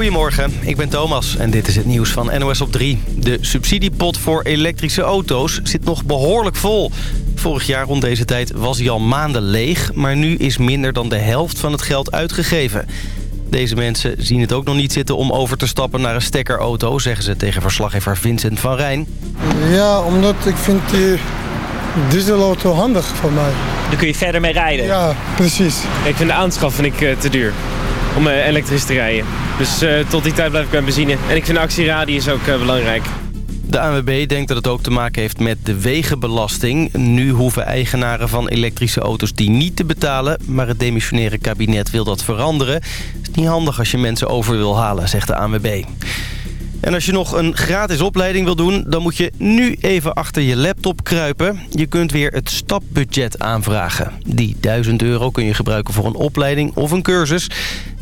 Goedemorgen, ik ben Thomas en dit is het nieuws van NOS op 3. De subsidiepot voor elektrische auto's zit nog behoorlijk vol. Vorig jaar rond deze tijd was hij al maanden leeg... maar nu is minder dan de helft van het geld uitgegeven. Deze mensen zien het ook nog niet zitten om over te stappen naar een stekkerauto... zeggen ze tegen verslaggever Vincent van Rijn. Ja, omdat ik vind die dieselauto handig voor mij. Dan kun je verder mee rijden. Ja, precies. Ik vind de aanschaf vind ik, uh, te duur om uh, elektrisch te rijden. Dus uh, tot die tijd blijf ik bij benzine. En ik vind actieradius ook belangrijk. De ANWB denkt dat het ook te maken heeft met de wegenbelasting. Nu hoeven eigenaren van elektrische auto's die niet te betalen... maar het demissionaire kabinet wil dat veranderen. Het is niet handig als je mensen over wil halen, zegt de ANWB. En als je nog een gratis opleiding wil doen... dan moet je nu even achter je laptop kruipen. Je kunt weer het stapbudget aanvragen. Die 1000 euro kun je gebruiken voor een opleiding of een cursus.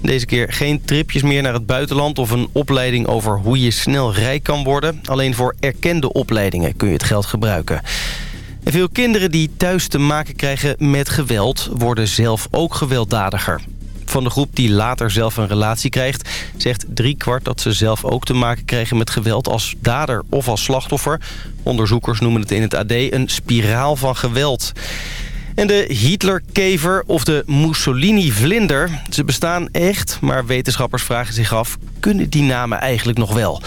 Deze keer geen tripjes meer naar het buitenland... of een opleiding over hoe je snel rijk kan worden. Alleen voor erkende opleidingen kun je het geld gebruiken. En veel kinderen die thuis te maken krijgen met geweld... worden zelf ook gewelddadiger. Van de groep die later zelf een relatie krijgt... zegt driekwart dat ze zelf ook te maken krijgen met geweld als dader of als slachtoffer. Onderzoekers noemen het in het AD een spiraal van geweld. En de Hitlerkever of de Mussolini-vlinder. Ze bestaan echt, maar wetenschappers vragen zich af... kunnen die namen eigenlijk nog wel?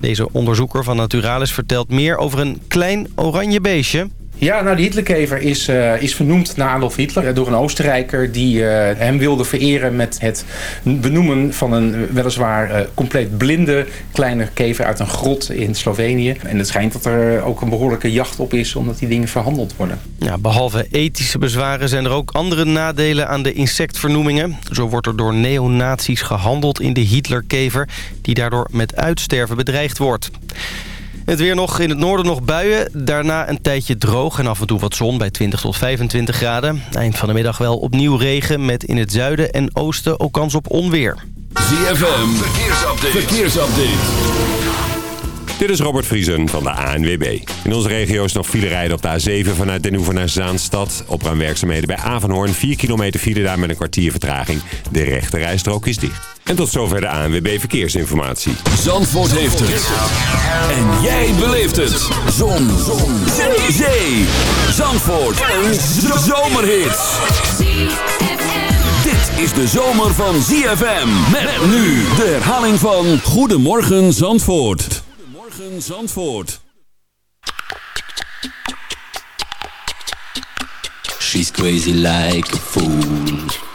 Deze onderzoeker van Naturalis vertelt meer over een klein oranje beestje... Ja, nou, de Hitlerkever is, uh, is vernoemd naar Adolf Hitler door een Oostenrijker die uh, hem wilde vereren met het benoemen van een weliswaar compleet blinde kleine kever uit een grot in Slovenië. En het schijnt dat er ook een behoorlijke jacht op is omdat die dingen verhandeld worden. Ja, behalve ethische bezwaren zijn er ook andere nadelen aan de insectvernoemingen. Zo wordt er door neonazies gehandeld in de Hitlerkever die daardoor met uitsterven bedreigd wordt. Het weer nog in het noorden nog buien. Daarna een tijdje droog en af en toe wat zon bij 20 tot 25 graden. Eind van de middag wel opnieuw regen met in het zuiden en oosten ook kans op onweer. ZFM, verkeersupdate. verkeersupdate. Dit is Robert Vriesen van de ANWB. In onze regio is nog file rijden op de A7 vanuit Den Hoever naar Zaanstad. Opruimwerkzaamheden bij Avanhoorn. 4 kilometer file daar met een kwartier vertraging. De rechte rijstrook is dicht. En tot zover de ANWB Verkeersinformatie. Zandvoort heeft het. En jij beleeft het. Zon. Zon. Zee. Zee. Zandvoort. Een zomerhit. Dit is de zomer van ZFM. Met nu de herhaling van Goedemorgen Zandvoort. Goedemorgen Zandvoort. She's crazy like a fool.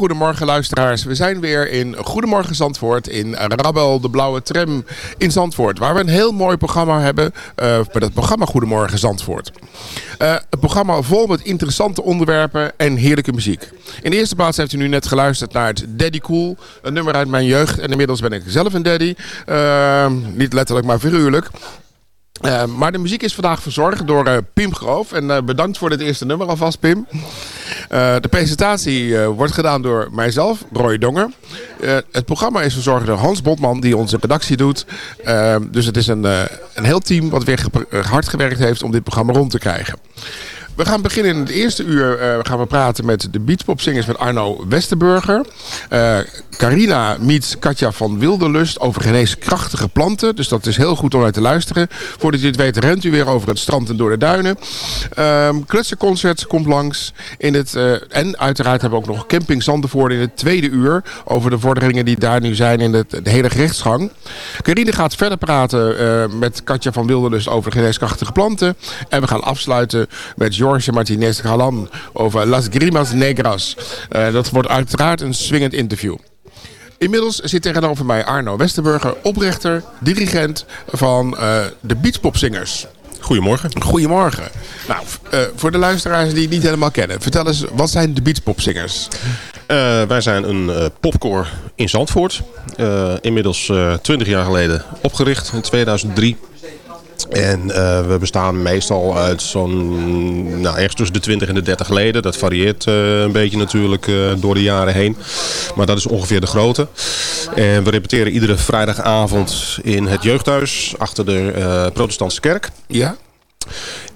Een hele goede morgen luisteraars. We zijn weer in Goedemorgen Zandvoort in Rabel de Blauwe Tram in Zandvoort. Waar we een heel mooi programma hebben eh met het programma Goedemorgen Zandvoort. Eh, een programma vol met interessante onderwerpen en heerlijke muziek. In de eerste plaats heeft u nu net geluisterd naar het Daddy Cool. Een nummer uit mijn jeugd. En inmiddels ben ik zelf een daddy. Eh, niet letterlijk, maar figuurlijk. Eh, maar de muziek is vandaag verzorgd door eh, Pim Groof. En eh, bedankt voor dit eerste nummer alvast, Pim. De presentatie wordt gedaan door mijzelf, Roy Donger. Het programma is verzorgd door Hans Botman, die onze redactie doet. Dus het is een, een heel team wat weer hard gewerkt heeft om dit programma rond te krijgen. We gaan beginnen in het eerste uur. eh, gaan we praten met de beachpopzingers met Arno Westerburger. Eh, Carina meets Katja van Wilderlust over geneeskrachtige planten. Dus dat is heel goed om naar te luisteren. Voordat u het weet rent u weer over het strand en door de duinen. Ehm Klutserconcert komt langs. In het, eh, en uiteraard hebben we ook nog Camping Zandervoort in het tweede uur. Over de vorderingen die daar nu zijn in het, de hele rechtsgang. Carine gaat verder praten met Katja van Wilderlust over geneeskrachtige planten. En we gaan afsluiten met Jorge Martinez Galan over Las Grimas Negras. Eh, dat wordt uiteraard een swingend interview. Inmiddels zit tegenover mij Arno Westerburger, oprichter, dirigent van eh, de Beachpopzingers. Goedemorgen. Goedemorgen. Nou, eh, voor de luisteraars die het niet helemaal kennen, vertel eens, wat zijn de Beachpopzingers? Eh, wij zijn een eh popcore in Zandvoort. Inmiddels eh 20 jaar geleden opgericht in 2003. En eh, we bestaan meestal uit zo'n, nou, ergens tussen de 20 en de 30 leden. Dat varieert eh, een beetje natuurlijk eh, door de jaren heen. Maar dat is ongeveer de grootte. En we repeteren iedere vrijdagavond in het jeugdhuis achter de protestantse kerk. Ja?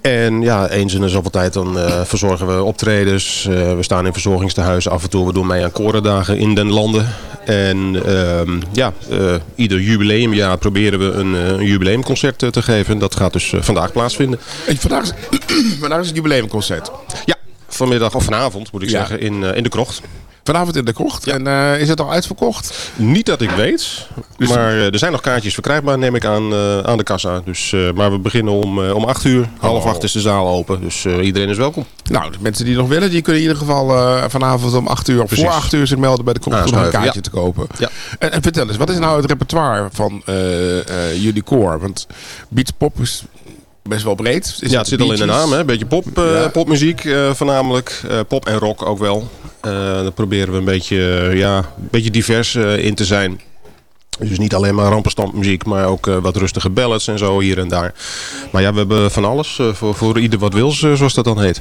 En ja, eens in de zoveel tijd dan eh, verzorgen we optredens. Eh, we staan in verzorgingstehuizen af en toe. We doen mee aan korendagen in den landen. En ehm, ja, eh, ieder jubileumjaar proberen we een, een jubileumconcert te geven. Dat gaat dus vandaag plaatsvinden. En vandaag is, vandaag is het jubileumconcert. Ja, vanmiddag of vanavond moet ik Ja. zeggen in, in de krocht. Vanavond in de krocht. En eh, is het al uitverkocht? Niet dat ik weet, maar eh, er zijn nog kaartjes verkrijgbaar, neem ik aan, eh, aan de kassa. Dus, maar we beginnen om, om 8 uur. Half Oh. acht is de zaal open, dus iedereen is welkom. Nou, de mensen die nog willen, die kunnen in ieder geval vanavond om 8 uur, of Precies. voor 8 uur zich melden bij de krocht om een kaartje te kopen. Ja. En, en vertel eens, wat is nou het repertoire van jullie koor? Want beachpop is best wel breed. Is ja, het zit al in de naam, hè? Een beetje pop, eh, Ja. popmuziek eh, voornamelijk. Eh, pop en rock ook wel. Daar proberen we een beetje, ja, een beetje divers in te zijn. Dus niet alleen maar rampenstampmuziek, maar ook wat rustige ballads en zo hier en daar. Maar ja, we hebben van alles voor, voor ieder wat wil, zoals dat dan heet.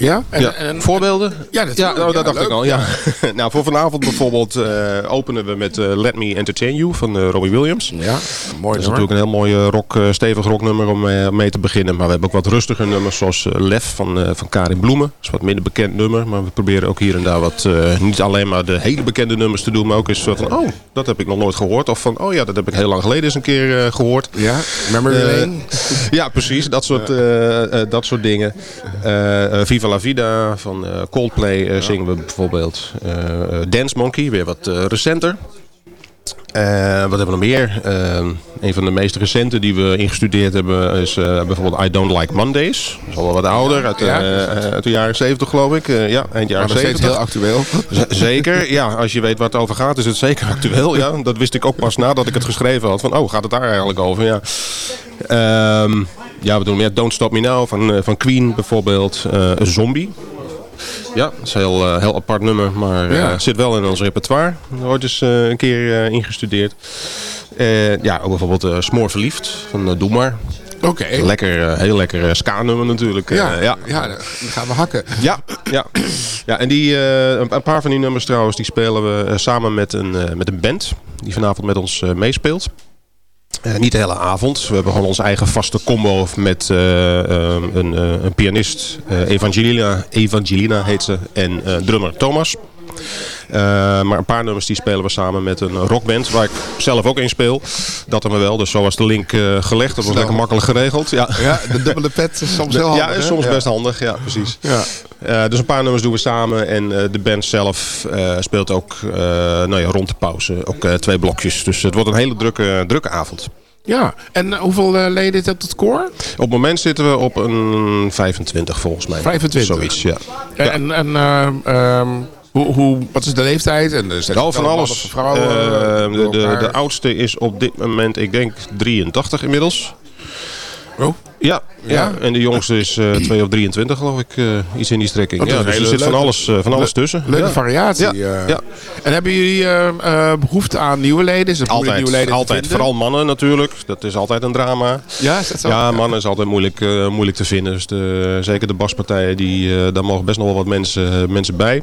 Ja? En, ja. en- Voorbeelden? Ja, dat, Ja, oh, dat dacht leuk. ik al. Ja. nou, voor vanavond bijvoorbeeld eh, openen we met eh, Let Me Entertain You van eh, Robbie Williams. Ja, mooi Dat is natuurlijk een heel mooi rock, stevig rocknummer om mee te beginnen. Maar we hebben ook wat rustiger nummers zoals Lef van, van Karin Bloemen. Dat is wat minder bekend nummer. Maar we proberen ook hier en daar wat, niet alleen maar de hele bekende nummers te doen. Maar ook eens van, oh, dat heb ik nog nooit gehoord. Of van, oh ja, dat heb ik heel lang geleden eens een keer eh, gehoord. Ja, Memory Lane. Ja, precies. Dat soort, dat soort dingen. Viva la Vida van eh, Coldplay eh, zingen we bijvoorbeeld. Eh, Dance Monkey, weer wat recenter. Wat hebben we nog meer? Eh, een van de meest recente die we ingestudeerd hebben is bijvoorbeeld I Don't Like Mondays. Dat is al wel wat ouder, uit, Ja. uit de jaren 70 geloof ik. Ja, eind jaren Maar nog steeds 70. heel actueel. Z- Zeker, ja. Als je weet waar het over gaat, is het zeker actueel. Ja. Dat wist ik ook pas nadat ik het geschreven had. Van, oh, gaat het daar eigenlijk over? Ja. Ehm, Ja, we doen meer Don't Stop Me Now van, eh, van Queen bijvoorbeeld. Eh, een Zombie. Ja, dat is een heel, eh, heel apart nummer, maar zit wel in ons repertoire. Ooit eens eh, een keer ingestudeerd. Ja, ook bijvoorbeeld Smoor Verliefd van Doe Maar. Oké. Lekker, eh, heel lekker ska-nummer natuurlijk. Ja, ja. ja. dan gaan we hakken. Ja, ja. ja en die, een paar van die nummers trouwens, die spelen we samen met een, met een band. Die vanavond met ons meespeelt. Eh, niet de hele avond. We hebben gewoon onze eigen vaste combo met eh, eh, een, eh, een pianist, Evangelina, Evangelina heet ze, en drummer Thomas. Eh, maar een paar nummers die spelen we samen met een rockband waar ik zelf ook in speel. Dat dan wel, dus zo was de link eh, gelegd. Dat was lekker makkelijk geregeld. Ja, Ja, de dubbele pet is soms heel handig. ja, is soms best handig. Ja, precies. Ja. Eh, dus een paar nummers doen we samen. En de band zelf speelt ook nou ja, rond de pauze ook twee blokjes. Dus het wordt een hele drukke, drukke avond. Ja, en hoeveel leden heeft het koor? Op het moment zitten we op een 25 volgens mij. 25? Zoiets, ja. En, en eh, ehm, hoe, hoe, wat is de leeftijd? En er Nou, van alles. Vrouwen, Eh, de, door de, de oudste is op dit moment, ik denk, 83 inmiddels. Oh. Ja, ja. Ja? en de jongste is eh 2 of 23 geloof ik. eh, iets in die strekking. Is Ja, dus er zit van alles, eh, van alles tussen. Leuke ja. variatie. Ja, eh. ja. En hebben jullie eh, eh, behoefte aan nieuwe leden? Is het Altijd, nieuwe leden altijd. Vooral mannen natuurlijk. Dat is altijd een drama. Ja, is dat zo? Ja, mannen is altijd moeilijk, eh, moeilijk te vinden. Dus de, zeker de baspartijen, die, eh, daar mogen best nog wel wat mensen, mensen bij.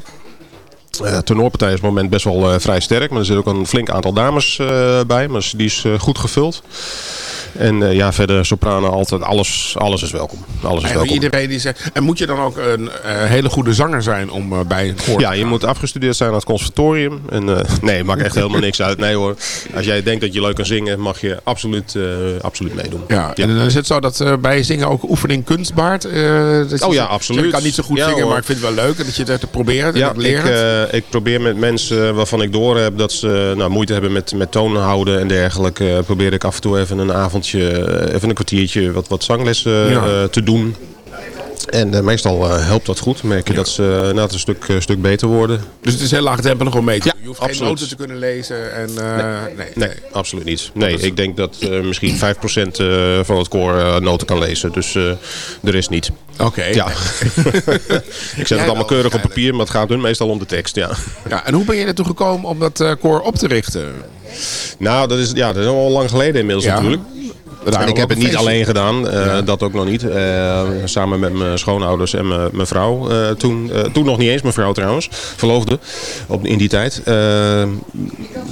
Eh tenorpartij is op het moment best wel eh, vrij sterk. Maar er zit ook een flink aantal dames eh, bij. Maar die is goed gevuld. En ja, verder sopranen altijd. Alles, alles is welkom. Alles is welkom. iedereen die zegt. En moet je dan ook een hele goede zanger zijn om bij een koor Ja, te je moet afgestudeerd zijn aan het conservatorium. En, nee, maakt echt helemaal niks uit. Nee hoor. Als jij denkt dat je leuk kan zingen, mag je absoluut, absoluut meedoen. Ja, en dan is het zo dat bij zingen ook oefening kunst baart. dat je Oh ja, absoluut. Ik kan niet zo goed Ja, zingen, hoor. maar ik vind het wel leuk dat je het echt probeert en Ja, dat eh, ik probeer met mensen waarvan ik door heb dat ze nou, moeite hebben met, met tonen houden en dergelijke. eh, probeer ik af en toe even een avondje, eh, even een kwartiertje wat, wat zanglessen Ja. eh, te doen. En eh, meestal eh, helpt dat goed. merk je dat ze uh, een stuk, stuk beter worden. Dus het is heel laagdrempelig om mee te Ja, doen. Je hoeft absoluut. geen noten te kunnen lezen. En, eh, nee. Nee, Nee, absoluut niet. Nee, ik denk dat misschien 5% uh, van het koor noten kan lezen. Dus de rest niet. Oké. Ja. ik zet het allemaal keurig op papier, maar het gaat hun meestal om de tekst. Ja. ja en hoe ben je ertoe gekomen om dat koor op te richten? Nou, dat is, ja, dat is al lang geleden inmiddels Ja. natuurlijk. En ik heb het niet alleen gedaan, Ja. dat ook nog niet. Uh, samen met mijn schoonouders en mijn- vrouw. Uh, toen, toen nog niet eens mijn vrouw trouwens, verloofde op, in die tijd.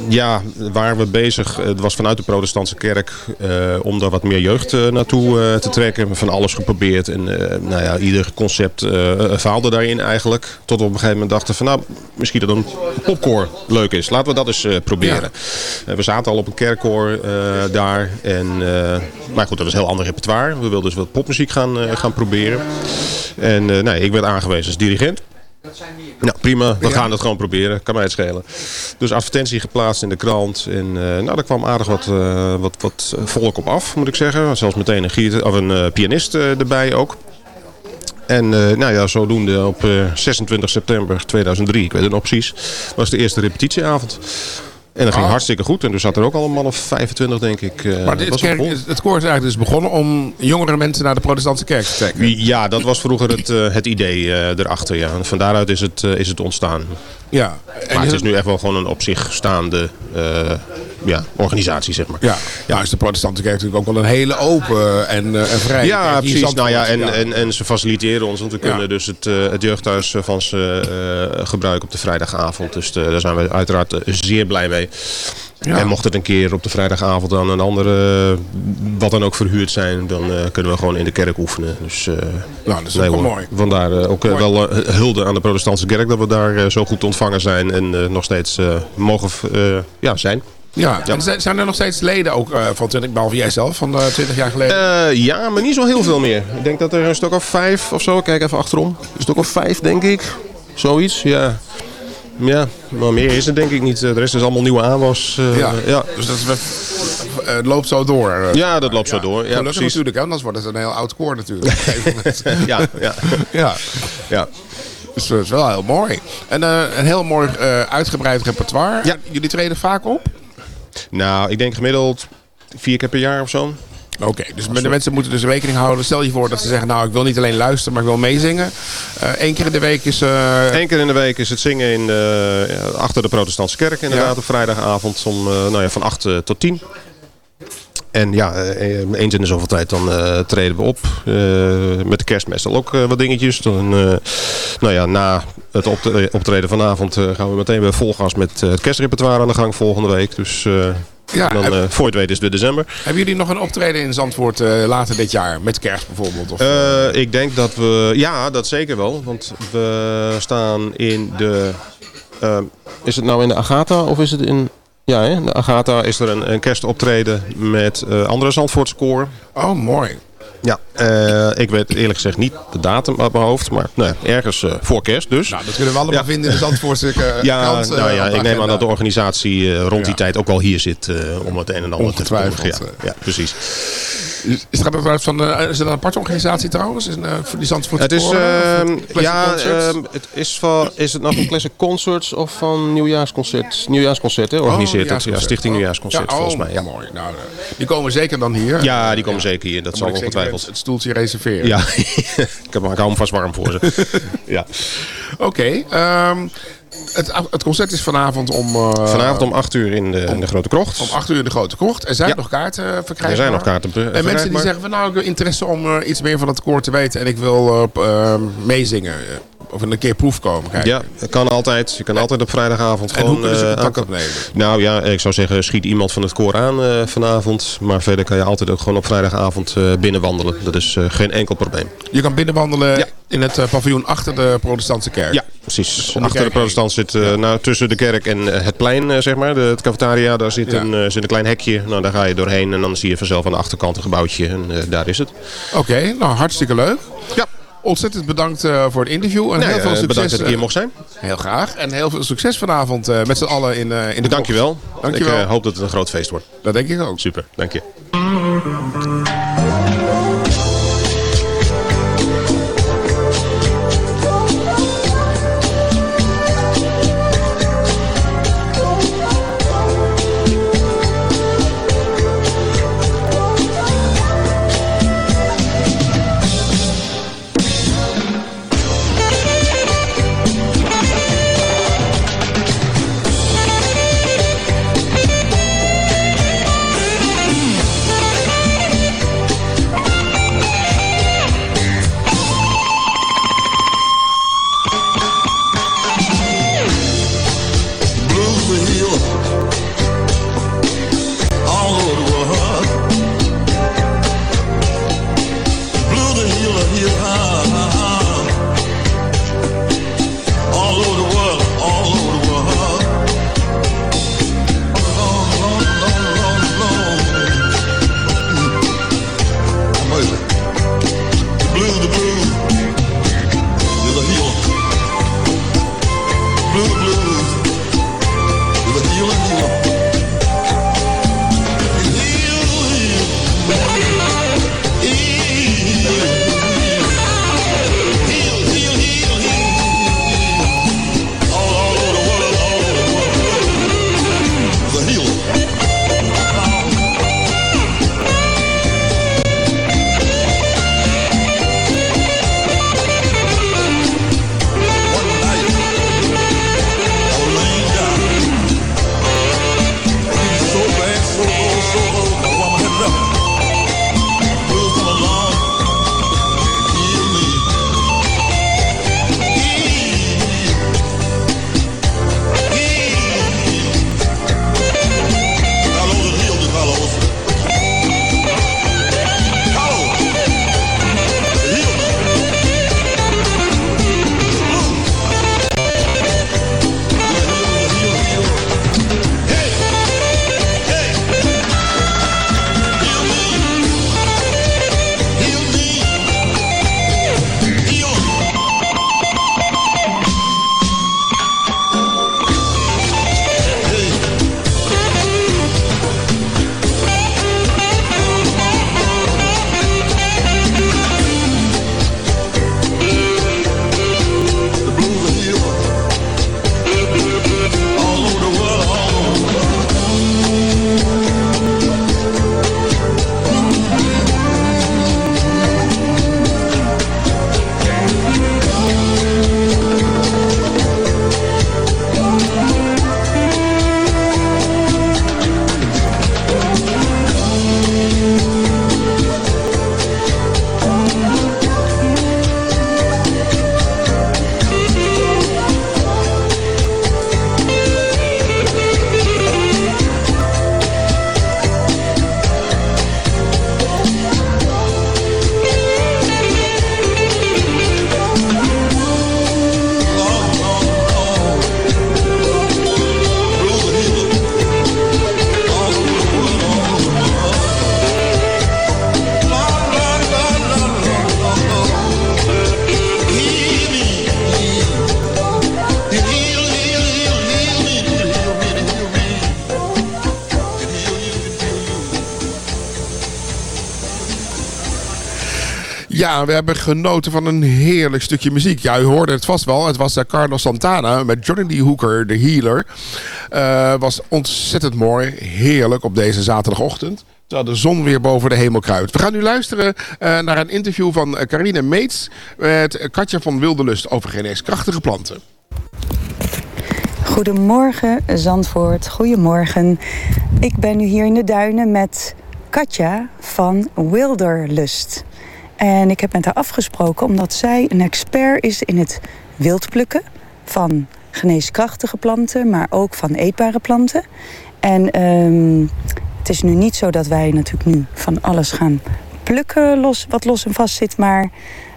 Ja, waren we bezig. Het was vanuit de protestantse kerk om daar wat meer jeugd naartoe te trekken. Van alles geprobeerd en nou ja, ieder concept faalde daarin eigenlijk. Tot we op een gegeven moment dachten van nou, misschien dat een popkoor leuk is. Laten we dat eens proberen. We zaten al op een kerkkoor daar en... Maar goed, dat was een heel ander repertoire. We wilden dus wat popmuziek gaan, uh, gaan proberen. En uh, nee, ik werd aangewezen als dirigent. Nou, prima. We gaan het gewoon proberen. Kan mij het schelen. Dus advertentie geplaatst in de krant. En uh, nou, daar kwam aardig wat, wat, wat volk op af, moet ik zeggen. Zelfs meteen een, giet, of een pianist erbij ook. En nou ja, zodoende op uh, 26 september 2003, ik weet het nog precies, was de eerste repetitieavond. En dat ging Oh. hartstikke goed. En er zat er ook al een man of 25, denk ik. uh, Maar dit was kerk, het koor is eigenlijk dus begonnen om jongere mensen naar de protestantse kerk te trekken. Ja, dat was vroeger het, uh, het idee uh, erachter. Ja. En van daaruit is het, uh, is het ontstaan. Ja. Maar het is nu echt wel gewoon een op zich staande uh, ja, organisatie, zeg maar. Ja, ja, is de protestantse kerk natuurlijk ook wel een hele open en, uh, en vrije Ja, kerk. Precies. Nou ja, en. En, en ze faciliteren ons, want we kunnen dus het, uh, het jeugdhuis uh, van ze uh, gebruiken op de vrijdagavond. Dus uh, daar zijn we uiteraard uh, zeer blij mee. Ja. En mocht het een keer op de vrijdagavond dan een andere, uh, wat dan ook verhuurd zijn, dan uh, kunnen we gewoon in de kerk oefenen. Dus, uh, Nou, dat is ook wel hoor. mooi. Vandaar uh, ook uh, Mooi. wel uh, hulde aan de protestantse kerk dat we daar uh, zo goed ontvangen zijn en uh, nog steeds uh, mogen uh, ja, zijn. Ja, Ja. en zijn- er nog steeds leden ook uh, van 20, behalve jij zelf, van uh, 20 jaar geleden? Uh, ja, maar niet zo heel veel meer. Ik denk dat er een stuk of vijf of zo. Kijk even achterom. Een stuk of vijf, denk ik. Zoiets, ja. Ja, maar meer is het denk ik niet. Eh, De rest is allemaal nieuwe aanwas. Ja. ja. dus dat eh, het loopt zo door. eh. Ja, dat loopt zo door. Ja, Gelukkig precies. natuurlijk, anders wordt het een heel oud koor natuurlijk. Ja, ja. ja. ja. Dus dat is wel heel mooi. En eh, een heel mooi eh, uitgebreid repertoire. Ja. Jullie treden vaak op? Nou, ik denk gemiddeld vier keer per jaar of zo. Oké, dus de mensen moeten dus rekening houden. Stel je voor dat ze zeggen, nou ik wil niet alleen luisteren, maar ik wil meezingen. Eén keer in de week is... eh, Eén keer in de week is het zingen in ja, achter de protestantse kerk inderdaad Ja. op vrijdagavond om, eh, nou ja, van 8 eh, tot 10. En ja, eh, eens in de zoveel tijd dan eh, treden we op. Eh, met de kerst meestal ook wat dingetjes. Dan, nou ja, na het optre- optreden vanavond gaan we meteen weer vol gas met het kerstrepertoire aan de gang volgende week. Dus Ja, dan, heb- voor het weet is het weer december. Hebben jullie nog een optreden in Zandvoort eh, later dit jaar? Met kerst bijvoorbeeld? Of, ik denk dat we... Ja, dat zeker wel. Want we staan in de... is het nou in de Agatha of is het in... Ja, hè? Agatha is er een, een kerstoptreden met eh, andere koor. Oh, mooi. Ja, eh, ik weet eerlijk gezegd niet de datum uit mijn hoofd. Maar nou, ja, ergens eh, voor kerst dus. Nou, dat kunnen we allemaal Ja. vinden in de Zandvoortse eh, ja, nou ja, ik neem aan dat de organisatie rond die tijd ook wel hier zit om het een en ander te Ongetwijfeld, verkondigen. Ja, precies. Is, is, het van, is het een aparte organisatie trouwens? Is het, voor die Zandvoortse Het is, ehm, ja, ehm, het is, van, is het nou van Classic Concerts of van Nieuwjaarsconcert? Nieuwjaarsconcert, hè, organiseert. Stichting Oh, Nieuwjaarsconcert, ja, volgens oh, mij. Ja. mooi. Nou, die komen zeker dan hier. Ja, die komen zeker hier. Dat zal zeker ongetwijfeld. Het, stoeltje reserveren. Ja, ik, heb, ik hou hem vast warm voor ze. ja. Oké. ehm, het, het concert is vanavond om... eh, Vanavond om 8 uur in de, in de Grote Krocht. Om 8 uur in de Grote Krocht. Er zijn Ja. nog kaarten eh, verkrijgbaar. Er zijn nog kaarten En mensen die zeggen van nou, ik heb interesse om eh, iets meer van het koor te weten. En ik wil meezingen. of een keer proef komen kijken. Ja, het kan altijd. Je kan altijd op vrijdagavond En gewoon... eh, contact opnemen? Nou ja, ik zou zeggen, schiet iemand van het koor aan vanavond. Maar verder kan je altijd ook gewoon op vrijdagavond binnenwandelen. Dat is geen enkel probleem. Je kan binnenwandelen Ja. in het paviljoen achter de protestantse kerk. Ja, precies. Achter de protestant zit, eh, nou, tussen de kerk en eh, het plein, eh, zeg maar, de, het cafetaria, daar zit, Ja. een, zit een klein hekje. Nou, daar ga je doorheen en dan zie je vanzelf aan de achterkant een gebouwtje en daar is het. Oké, nou hartstikke leuk. Ja. Ontzettend bedankt voor het interview. En heel veel succes. bedankt dat ik hier mocht zijn. Heel graag. En heel veel succes vanavond met z'n allen in, in de Dankjewel. Dankjewel. Ik hoop dat het een groot feest wordt. Dat denk ik ook. Super, dank je. We hebben genoten van een heerlijk stukje muziek. U hoorde het vast wel. Het was eh, Carlos Santana met Johnny D. Hooker, de healer. Eh was ontzettend mooi. Heerlijk op deze zaterdagochtend. Terwijl de zon weer boven de hemel kruipt. We gaan nu luisteren eh, naar een interview van Carine Meets met Katja van Wildelust over geneeskrachtige planten. Goedemorgen Zandvoort, goedemorgen. Ik ben nu hier in de duinen met Katja van Wilderlust. En ik heb met haar afgesproken omdat zij een expert is in het wildplukken van geneeskrachtige planten, maar ook van eetbare planten. En ehm, het is nu niet zo dat wij natuurlijk nu van alles gaan plukken los, wat los en vast zit, maar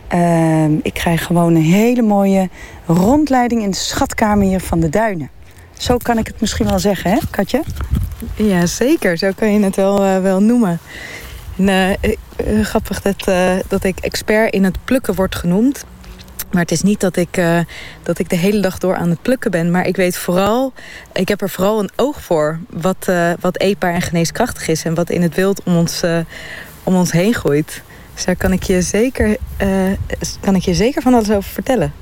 ehm, ik krijg gewoon een hele mooie rondleiding in de schatkamer hier van de duinen. Zo kan ik het misschien wel zeggen, hè, Katja? Ja, zeker. Zo kan je het wel, eh, wel noemen. En, eh, grappig dat, eh, dat ik expert in het plukken word genoemd. Maar het is niet dat ik, eh, dat ik de hele dag door aan het plukken ben. Maar ik weet vooral, ik heb er vooral een oog voor wat, eh, wat eetbaar en geneeskrachtig is. En wat in het wild om ons, om ons heen groeit. Dus daar kan ik je zeker, kan ik je zeker van alles over vertellen.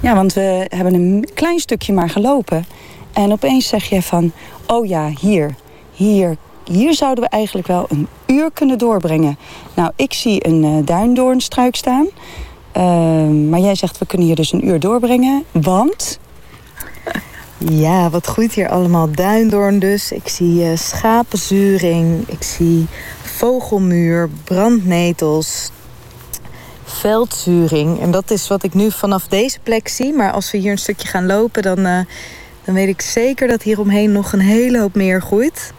Ja, want we hebben een klein stukje maar gelopen. En opeens zeg je van, oh ja, hier, hier, hier zouden we eigenlijk wel een uur kunnen doorbrengen. Nou, ik zie een eh, duindoornstruik staan. Ehm, maar jij zegt, we kunnen hier dus een uur doorbrengen. Want, Ja, wat groeit hier allemaal? Duindoorn dus. Ik zie eh, schapenzuring. Ik zie vogelmuur, brandnetels, veldzuring. En dat is wat ik nu vanaf deze plek zie. Maar als we hier een stukje gaan lopen, dan, eh, dan weet ik zeker dat hieromheen nog een hele hoop meer groeit.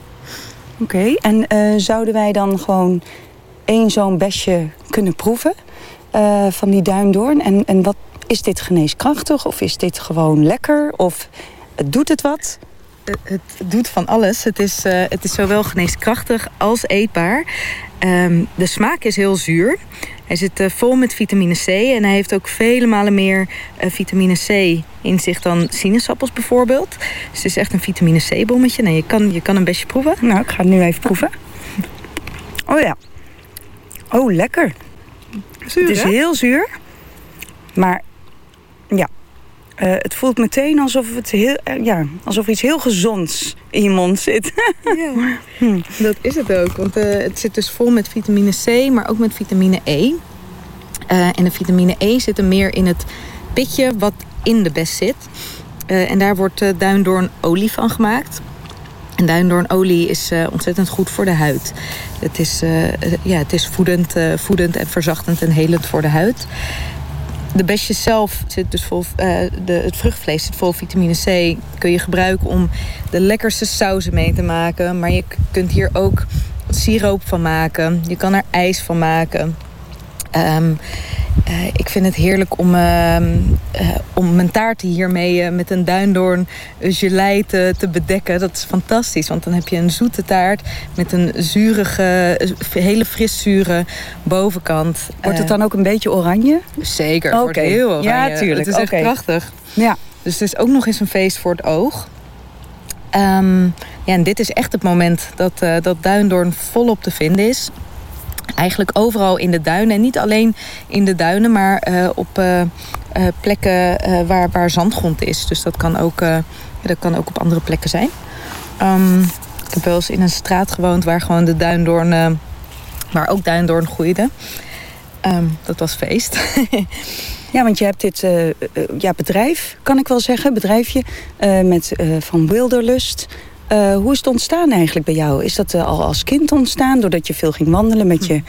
Oké, en eh, zouden wij dan gewoon één zo'n besje kunnen proeven eh, van die duindoorn? En, en wat, is dit geneeskrachtig of is dit gewoon lekker? Of eh, doet het wat? Het, het doet van alles. Het is, eh, het is zowel geneeskrachtig als eetbaar. Ehm, de smaak is heel zuur. Hij zit eh, vol met vitamine C en hij heeft ook vele malen meer eh, vitamine C in zich dan sinaasappels bijvoorbeeld. Dus het is echt een vitamine C-bommetje. Nou, je, kan, je kan een bestje proeven. Nou, ik ga het nu even proeven. Oh ja. Oh, lekker. Zuur, het is hè? heel zuur. Maar ja, eh, het voelt meteen alsof, het heel, eh, ja, alsof iets heel gezonds in je mond zit. Ja, dat is het ook. Want eh, het zit dus vol met vitamine C, maar ook met vitamine E. En de vitamine E zit er meer in het pitje wat in de bes zit. En daar wordt duindoornolie van gemaakt. En duindoornolie is ontzettend goed voor de huid. Het is, ja, het is voedend, voedend en verzachtend en helend voor de huid. De besjes zelf zit dus vol, eh, de, het vruchtvlees zit vol vitamine C. Kun je gebruiken om de lekkerste sauzen mee te maken. Maar je kunt hier ook siroop van maken. Je kan er ijs van maken. Ehm, eh, ik vind het heerlijk om, ehm, eh, om mijn taarten hiermee eh, met een duindoorn gelei te, te bedekken. Dat is fantastisch, want dan heb je een zoete taart met een zurige, hele fris zure bovenkant. Wordt het dan ook een beetje oranje? Zeker, wordt Oké. heel oranje. Ja, tuurlijk. Het is echt prachtig. Ja. Dus het is ook nog eens een feest voor het oog. Ehm, ja, en dit is echt het moment dat, eh, dat duindoorn volop te vinden is. Eigenlijk overal in de duinen. En niet alleen in de duinen, maar eh, op eh, eh, plekken waar, waar zandgrond is. Dus dat kan ook, dat kan ook op andere plekken zijn. Ehm, ik heb wel eens in een straat gewoond waar gewoon de duindoorn... waar ook duindoorn groeide. Ehm, dat was feest. Ja, want je hebt dit ja, bedrijf, kan ik wel zeggen, bedrijfje met, van Wilderlust. Eh, hoe is het ontstaan eigenlijk bij jou? Is dat eh, al als kind ontstaan doordat je veel ging wandelen met je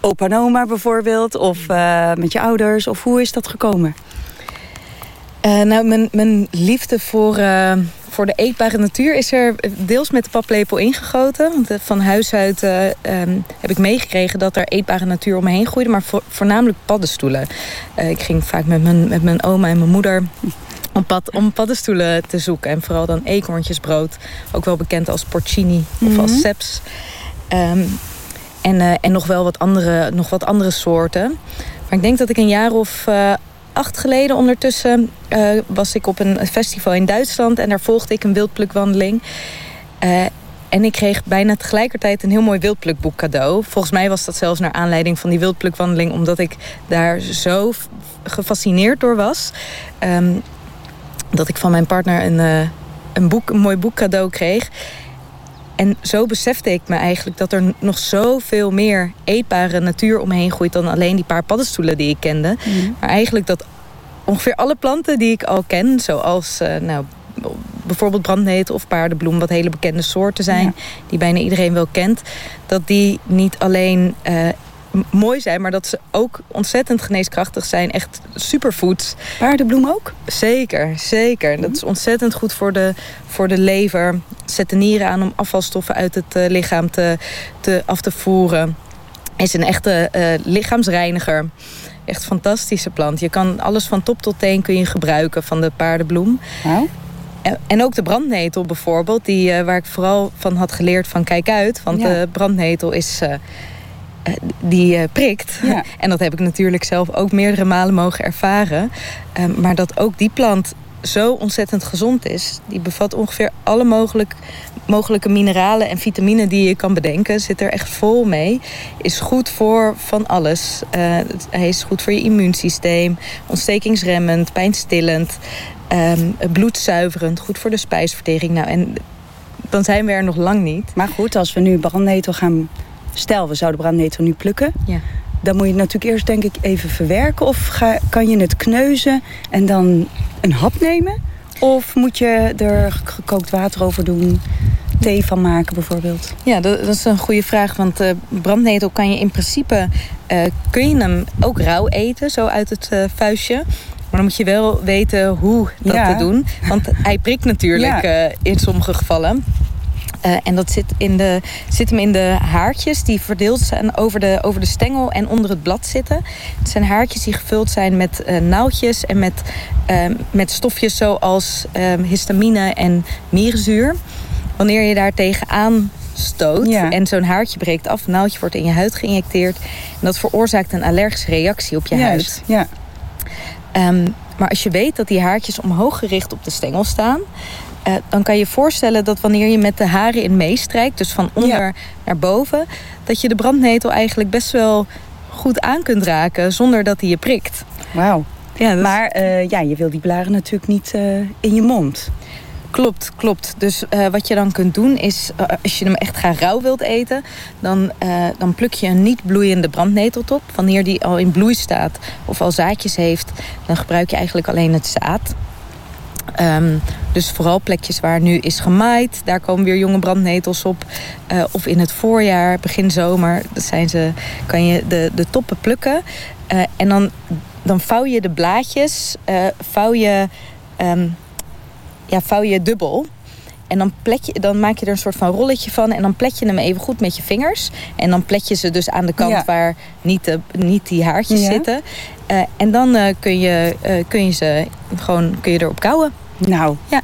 opa en oma bijvoorbeeld? Of eh, met je ouders? Of hoe is dat gekomen? Nou, mijn, mijn liefde voor, voor de eetbare natuur is er deels met de paplepel ingegoten. Want eh, van huis uit eh, ehm, heb ik meegekregen dat er eetbare natuur om me heen groeide. Maar vo- voornamelijk paddenstoelen. Eh, ik ging vaak met mijn, met mijn oma en mijn moeder om, pad, om paddenstoelen te zoeken. En vooral dan eekhoorntjesbrood. Ook wel bekend als porcini of als Mhm. seps. Ehm, en, en nog wel wat andere, nog wat andere soorten. Maar ik denk dat ik een jaar of acht geleden ondertussen eh, was ik op een festival in Duitsland. En daar volgde ik een wildplukwandeling. Eh, en ik kreeg bijna tegelijkertijd een heel mooi wildplukboek cadeau. Volgens mij was dat zelfs naar aanleiding van die wildplukwandeling... omdat ik daar zo gefascineerd door was... ehm, dat ik van mijn partner een, eh, een, boek, een mooi boek cadeau kreeg. En zo besefte ik me eigenlijk dat er nog zoveel meer eetbare natuur omheen groeit... dan alleen die paar paddenstoelen die ik kende. Maar eigenlijk dat ongeveer alle planten die ik al ken... zoals eh, nou, bijvoorbeeld brandnetel of paardenbloem... wat hele bekende soorten zijn, die bijna iedereen wel kent... dat die niet alleen eh, mooi zijn... maar dat ze ook ontzettend geneeskrachtig zijn. Echt superfoods. Paardenbloem ook? Zeker, zeker. Dat is ontzettend goed voor de, voor de lever. Zet de nieren aan om afvalstoffen uit het eh, lichaam te, te, af te voeren. Is een echte eh, lichaamsreiniger. Echt fantastische plant. Je kan alles van top tot teen kun je gebruiken van de paardenbloem. En, en ook de brandnetel bijvoorbeeld, die, eh, waar ik vooral van had geleerd van kijk uit. Want Ja. de brandnetel is, die eh, prikt. Ja. En dat heb ik natuurlijk zelf ook meerdere malen mogen ervaren. Eh, maar dat ook die plant zo ontzettend gezond is. Die bevat ongeveer alle mogelijk, mogelijke mineralen en vitamine die je kan bedenken. Zit er echt vol mee. Is goed voor van alles. Eh, hij is goed voor je immuunsysteem. Ontstekingsremmend, pijnstillend. ehm, bloedzuiverend. Goed voor de spijsvertering. Nou, en dan zijn we er nog lang niet. Maar goed, als we nu brandnetel gaan... Stel, we zouden brandnetel nu plukken. Ja. Dan moet je het natuurlijk eerst denk ik even verwerken. Of ga, kan je het kneuzen en dan een hap nemen? Of moet je er gekookt water over doen? Thee van maken bijvoorbeeld? Ja, dat, dat is een goede vraag. Want eh, brandnetel kan je in principe... eh, kun je hem ook rauw eten, zo uit het eh, vuistje. Maar dan moet je wel weten hoe dat Ja. te doen. Want hij prikt natuurlijk Ja. in sommige gevallen. Eh, en dat zit, in de, zit hem in de haartjes die verdeeld zijn over de, over de stengel en onder het blad zitten. Het zijn haartjes die gevuld zijn met eh naaldjes en met, eh, met stofjes zoals eh, histamine en mierenzuur. Wanneer je daar tegenaan stoot en zo'n haartje breekt af, een naaldje wordt in je huid geïnjecteerd. En dat veroorzaakt een allergische reactie op je Juist, huid. ja. Ehm, maar als je weet dat die haartjes omhoog gericht op de stengel staan... eh, dan kan je je voorstellen dat wanneer je met de haren in meestrijkt... dus van onder naar boven... dat je de brandnetel eigenlijk best wel goed aan kunt raken... zonder dat hij je prikt. Wauw. Ja, Maar eh, ja, je wil die blaren natuurlijk niet eh, in je mond. Klopt, klopt. Dus wat je dan kunt doen is, als je hem echt graag rauw wilt eten, dan, eh, dan pluk je een niet bloeiende brandneteltop. Wanneer die al in bloei staat of al zaadjes heeft, dan gebruik je eigenlijk alleen het zaad. Ehm, dus vooral plekjes waar nu is gemaaid, daar komen weer jonge brandnetels op. Eh, of in het voorjaar, begin zomer, dat zijn ze, kan je de, de toppen plukken. Eh, en dan, dan vouw je de blaadjes, eh, vouw je ehm, ja, vouw je dubbel. En dan, plet je, dan maak je er een soort van rolletje van. En dan plet je hem even goed met je vingers. En dan plet je ze dus aan de kant Ja. waar niet, de, niet die haartjes Ja. zitten. Eh, en dan eh, kun, je, eh, kun je ze gewoon kun je erop kouwen. Nou, ja.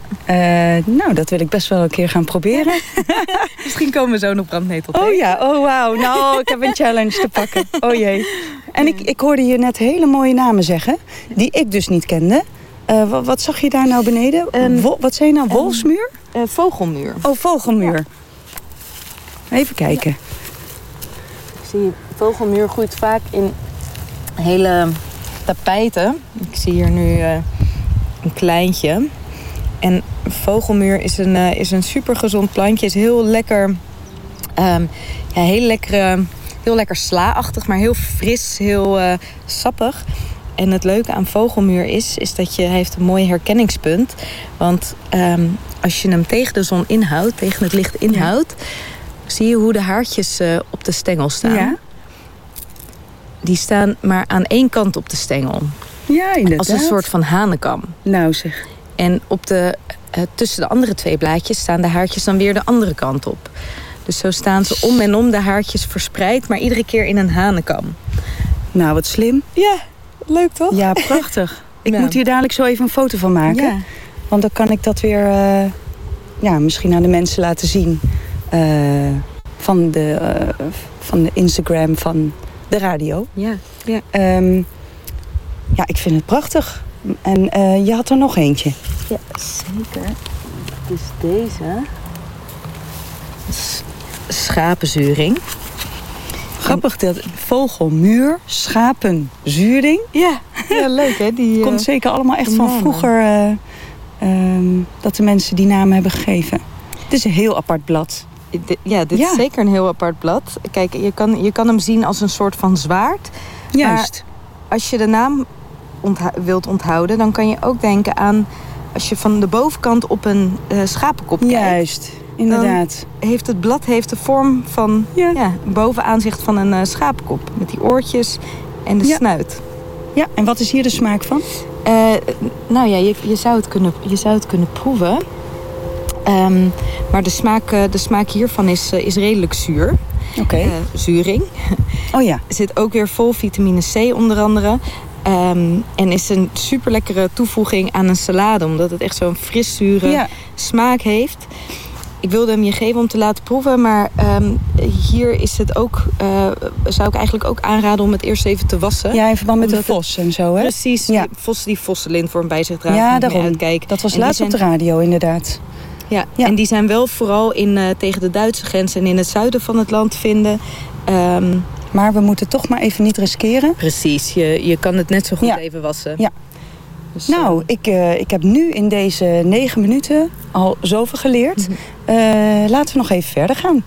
nou, dat wil ik best wel een keer gaan proberen. Misschien komen we zo nog brandnetel Oh ja, oh wauw. Nou, ik heb een challenge te pakken. Oh jee. En ik, ik hoorde je net hele mooie namen zeggen, die ik dus niet kende. Eh, wat, wat zag je daar nou beneden? Wo- wat zei je nou? Wolfsmuur? Eh, vogelmuur. Oh, vogelmuur. Even kijken. Ik zie vogelmuur groeit vaak in hele tapijten. Ik zie hier nu eh, een kleintje. En vogelmuur is een, is een super gezond plantje. Is heel lekker, ehm, ja, heel lekker, heel lekker sla-achtig, maar heel fris, heel eh, sappig. En het leuke aan vogelmuur is, is dat je heeft een mooi herkenningspunt. Want ehm, als je hem tegen de zon inhoudt, tegen het licht inhoudt, zie je hoe de haartjes eh, op de stengel staan. Ja. Die staan maar aan één kant op de stengel. Ja, inderdaad. Als een soort van hanenkam. Nou zeg. En op de, eh, tussen de andere twee blaadjes staan de haartjes dan weer de andere kant op. Dus zo staan ze om en om de haartjes verspreid, maar iedere keer in een hanenkam. Nou, wat slim. Ja, leuk toch? Ja, prachtig. Ik Ja. moet hier dadelijk zo even een foto van maken. Ja. Want dan kan ik dat weer eh, ja, misschien aan de mensen laten zien. eh, van, de, eh, van de Instagram van de radio. Ja, ja. Ehm, ja, ik vind het prachtig. En je had er nog eentje. Ja, zeker. Dus deze. schapenzuring. Grappig dat vogelmuur, schapen, zuring. Ja, ja leuk hè? Die, eh, Komt zeker allemaal echt van vroeger eh, ehm, dat de mensen die namen hebben gegeven. Het is een heel apart blad. Ja, dit Ja. is zeker een heel apart blad. Kijk, je kan, je kan hem zien als een soort van zwaard. Juist. Maar als je de naam ontha- wilt onthouden, dan kan je ook denken aan... als je van de bovenkant op een eh, schapenkop kijkt... Juist, inderdaad. heeft het blad heeft de vorm van Ja. bovenaanzicht van een eh, schapenkop. Met die oortjes en de Ja. snuit. Ja, en wat is hier de smaak van? Eh, nou ja, je, je, zou het kunnen, je zou het kunnen proeven. Ehm, maar de smaak, eh, de smaak hiervan is, is redelijk zuur. Oké. Zuring. Oh ja. Zit ook weer vol vitamine C onder andere. Ehm, en is een super lekkere toevoeging aan een salade. Omdat het echt zo'n fris zure Ja. smaak heeft. Ik wilde hem je geven om te laten proeven. Maar ehm, hier is het ook, eh, zou ik eigenlijk ook aanraden om het eerst even te wassen. Ja, in verband met de het- vos en zo, hè? Precies, Ja. die vossen die vossenlintworm bij zich dragen. Ja, daarom. Uitkijken. Dat was En laatst op de radio, inderdaad. Ja, Ja. en die zijn wel vooral in, eh, tegen de Duitse grens en in het zuiden van het land te vinden. Ehm, Maar we moeten toch maar even niet riskeren. precies, je, je kan het net zo goed Ja. even wassen. Ja. Dus, Nou, ik, eh, ik heb nu in deze negen minuten al zoveel geleerd. Mhm. Eh, laten we nog even verder gaan.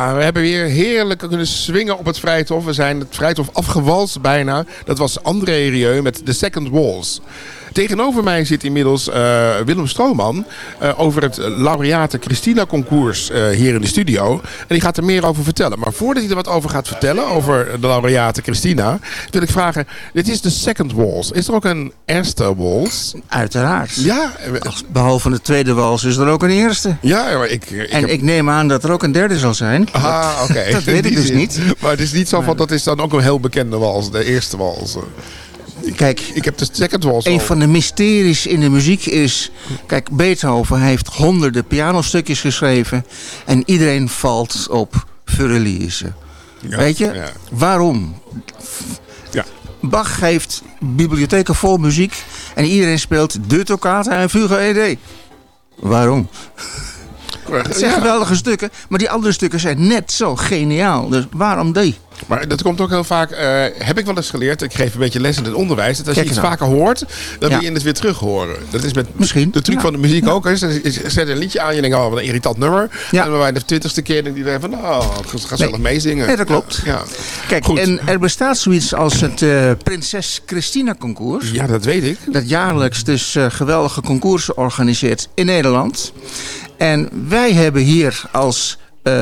We hebben weer heerlijk kunnen swingen op het Vrijthof. We zijn het Vrijthof afgewalst bijna. Dat was André Rieu met The Second Walls. Tegenover mij zit inmiddels eh, Willem Strooman eh, over het laureate Christina concours eh, hier in de studio. En die gaat er meer over vertellen. Maar voordat hij er wat over gaat vertellen, over de laureate Christina, wil ik vragen, dit is de second waltz. Is er ook een eerste waltz? Uiteraard. Ja. Behalve de tweede wals is er ook een eerste. Ja, maar ik... ik en heb- ik neem aan dat er ook een derde zal zijn. Ah, oké. Dat weet ik dus niet. Maar het is niet zo van, dat is dan ook een heel bekende wals, de eerste wals. Kijk, ik heb de second Een van de mysteries in de muziek is... Kijk, Beethoven heeft honderden pianostukjes geschreven... en iedereen valt op Furelize. Ja, Weet je? ja. Waarom? Ja. Bach heeft bibliotheken vol muziek... en iedereen speelt de toccata en fuga ed. Waarom? Het zijn geweldige stukken, maar die andere stukken zijn net zo geniaal. Dus waarom die? Maar dat komt ook heel vaak, eh, heb ik wel eens geleerd, ik geef een beetje les in het onderwijs, dat als Kijk je iets vaker hoort, dan Ja. wil je het weer terug horen. Dat is met Misschien. de truc Ja. van de muziek ook. Hè. Zet zet een liedje aan, je denkt, oh wat een irritant nummer. En dan bij de twintigste keer denkt iedereen van, nou, ga zelf Nee. meezingen. Nee, dat klopt. Ja. Kijk, Goed. en er bestaat zoiets als het eh, Prinses Christina concours. Ja, dat weet ik. Dat jaarlijks dus eh, geweldige concoursen organiseert in Nederland. En wij hebben hier als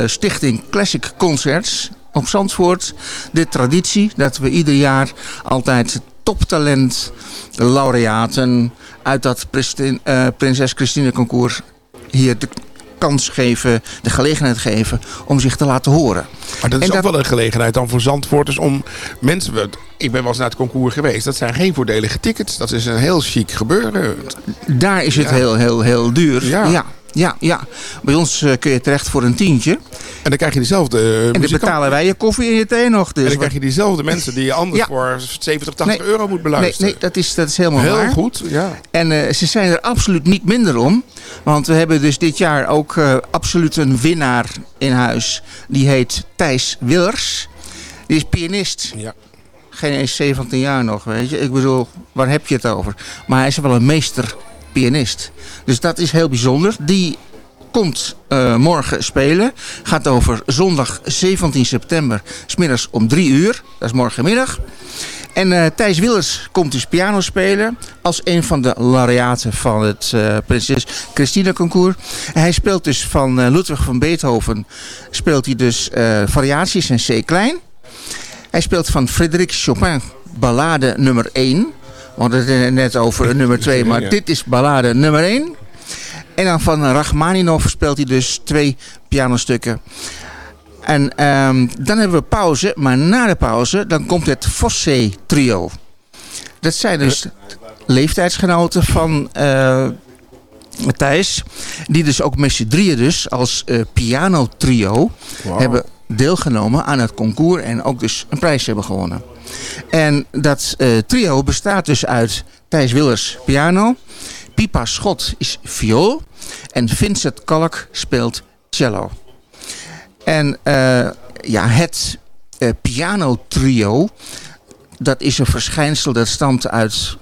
stichting Classic Concerts op Zandvoort de traditie dat we ieder jaar altijd toptalent, laureaten uit dat Pristin- eh, Prinses Christina concours hier de kans geven, de gelegenheid geven om zich te laten horen. Maar dat is En ook dat- wel een gelegenheid dan voor Zandvoorters om mensen... Ik ben wel eens naar het concours geweest. Dat zijn geen voordelige tickets. Dat is een heel chic gebeuren. Daar is het Ja. heel, heel, heel duur. Ja. ja, ja, ja. Bij ons eh, kun je terecht voor een tientje. En dan krijg je diezelfde uh, En dan betalen wij je koffie en je thee nog. Dus En dan krijg je diezelfde mensen die je anders Ja. voor 70, 80 Nee. euro moet Nee, beluisteren. nee dat, is, dat is helemaal Heel waar. goed, ja. En eh, ze zijn er absoluut niet minder om. Want we hebben dus dit jaar ook eh, absoluut een winnaar in huis. Die heet Thijs Willers. Die is pianist. Ja. Geen eens 17 jaar nog, weet je. Ik bedoel, waar heb je het over? Maar hij is wel een meester Dus dat is heel bijzonder. Die komt eh, morgen spelen. Gaat over zondag 17 september. Smiddags om 3 uur. Dat is morgenmiddag. En eh, Thijs Willers komt dus piano spelen als een van de laureaten van het eh, Prinses Christina concours. En hij speelt dus van Ludwig van Beethoven speelt hij dus variaties in C klein. Hij speelt van Frédéric Chopin ballade nummer 1. Hadden het er net over nummer 2, maar Ja. dit is ballade nummer 1. En dan van Rachmaninov speelt hij dus twee pianostukken. En ehm, dan hebben we pauze, maar na de pauze dan komt het Fosse trio. Dat zijn dus leeftijdsgenoten van Matthijs. Die dus ook met z'n drieën dus als eh piano trio Wauw. hebben deelgenomen aan het concours. En ook dus een prijs hebben gewonnen. En dat eh, trio bestaat dus uit Thijs Willers piano. Pipa Schot is viool. En Vincent Kalk speelt cello. En eh, ja, het eh, piano trio, dat is een verschijnsel dat stamt uit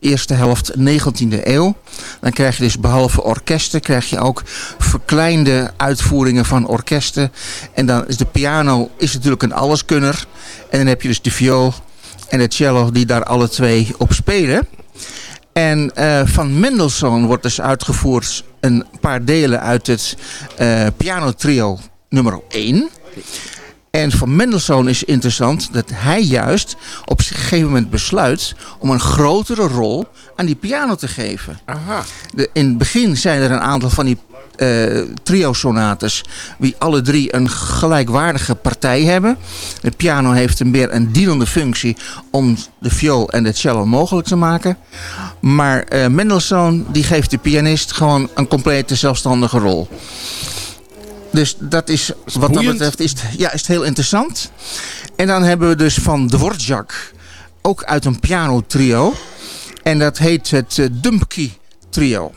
eerste helft 19e eeuw. Dan krijg je dus behalve orkesten, krijg je ook verkleinde uitvoeringen van orkesten. En dan is de piano is natuurlijk een alleskunner. En dan heb je dus de viool en de cello die daar alle twee op spelen. En eh, van Mendelssohn wordt dus uitgevoerd een paar delen uit het eh pianotrio nummer 1. En van Mendelssohn is interessant dat hij juist op een gegeven moment besluit om een grotere rol aan die piano te geven. Aha. De, in het begin zijn er een aantal van die eh trio-sonates die alle drie een gelijkwaardige partij hebben. De piano heeft een meer een dienende functie om de viool en de cello mogelijk te maken. Maar eh Mendelssohn die geeft de pianist gewoon een complete zelfstandige rol. Dus dat is wat dat betreft is het, ja, is het heel interessant. En dan hebben we dus van Dvorak ook uit een piano trio. En dat heet het Dumpke trio.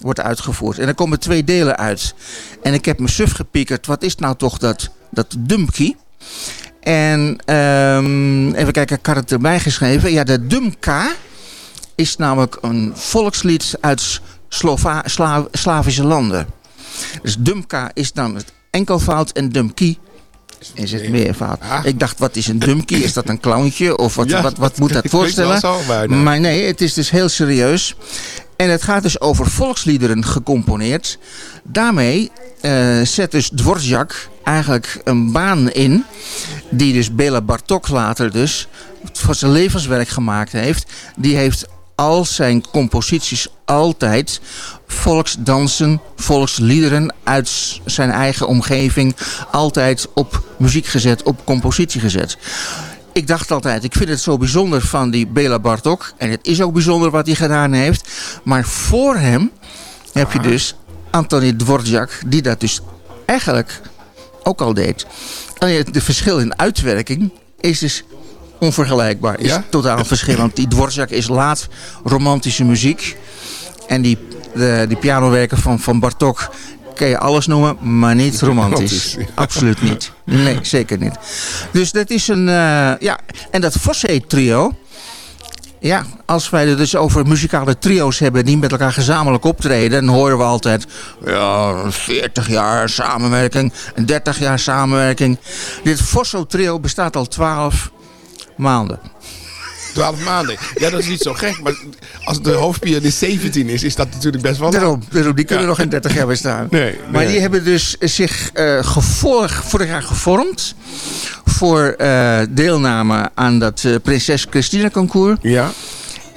Wordt uitgevoerd. En er komen twee delen uit. En ik heb me suf gepiekerd. Wat is nou toch dat, dat Dumpke? En ehm, even kijken, ik had het erbij geschreven. Ja, de Dumka is namelijk een volkslied uit Slova Sla- Slavische landen. Dus Dumka is dan het enkelvoud en Dumki Is het meervoud. Ik dacht, wat is een dumkie? Is dat een clowntje? Of wat, Ja, wat, wat moet dat voorstellen? zo, maar nee. maar nee, het is dus heel serieus. En het gaat dus over volksliederen gecomponeerd. Daarmee eh, zet dus Dvorak eigenlijk een baan in... die dus Bela Bartok later dus voor zijn levenswerk gemaakt heeft. Die heeft al zijn composities altijd volksdansen, volksliederen uit zijn eigen omgeving altijd op muziek gezet, op compositie gezet. Ik dacht altijd, ik vind het zo bijzonder van die Bela Bartok. En het is ook bijzonder wat hij gedaan heeft. Maar voor hem heb je dus Anthony Dvorak, die dat dus eigenlijk ook al deed. Alleen de verschil in uitwerking is dus onvergelijkbaar. Is Ja? totaal verschillend. Die Dvorak is laat romantische muziek. En die, de, die pianowerken van, van Bartok kan je alles noemen, maar niet romantisch. Romantisch, ja. Absoluut niet. Nee, zeker niet. Dus dat is een... eh, ja, en dat Fosse trio... Ja, als wij het dus over muzikale trio's hebben die met elkaar gezamenlijk optreden, dan horen we altijd, ja, 40 jaar samenwerking, 30 jaar samenwerking. Dit Fosso trio bestaat al 12 maanden. 12 maanden. Ja, dat is niet zo gek. Maar als de hoofdpianist 17 is, is dat natuurlijk best wel... Daarom, daarom die kunnen Ja. nog in 30 jaar bestaan. Nee, Maar nee. die hebben dus zich gevolg, vorig jaar gevormd voor eh, deelname aan dat eh, Prinses Christina concours. Ja.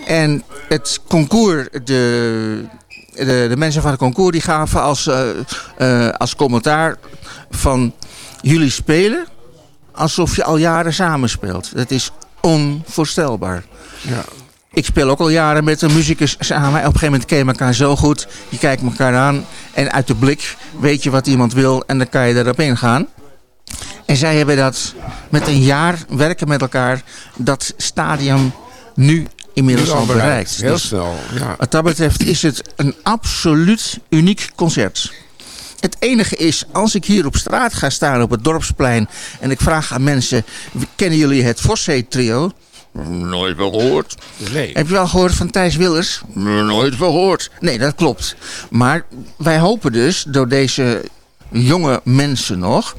En het concours, de, de, de mensen van het concours die gaven als, als commentaar van jullie spelen alsof je al jaren samenspeelt. Dat is onvoorstelbaar. Ja. Ik speel ook al jaren met een muzikus samen. Op een gegeven moment ken je elkaar zo goed. Je kijkt elkaar aan en uit de blik weet je wat iemand wil en dan kan je erop ingaan. En zij hebben dat met een jaar werken met elkaar, dat stadium nu inmiddels Nu al bereikt. Heel Dus snel, ja. Wat dat betreft is het een absoluut uniek concert. Het enige is, als ik hier op straat ga staan op het dorpsplein en ik vraag aan mensen, kennen jullie het Fosse trio? Nooit wel gehoord. Nee. Heb je wel gehoord van Thijs Willers? Nooit wel gehoord. Nee, dat klopt. Maar wij hopen dus door deze jonge mensen nog...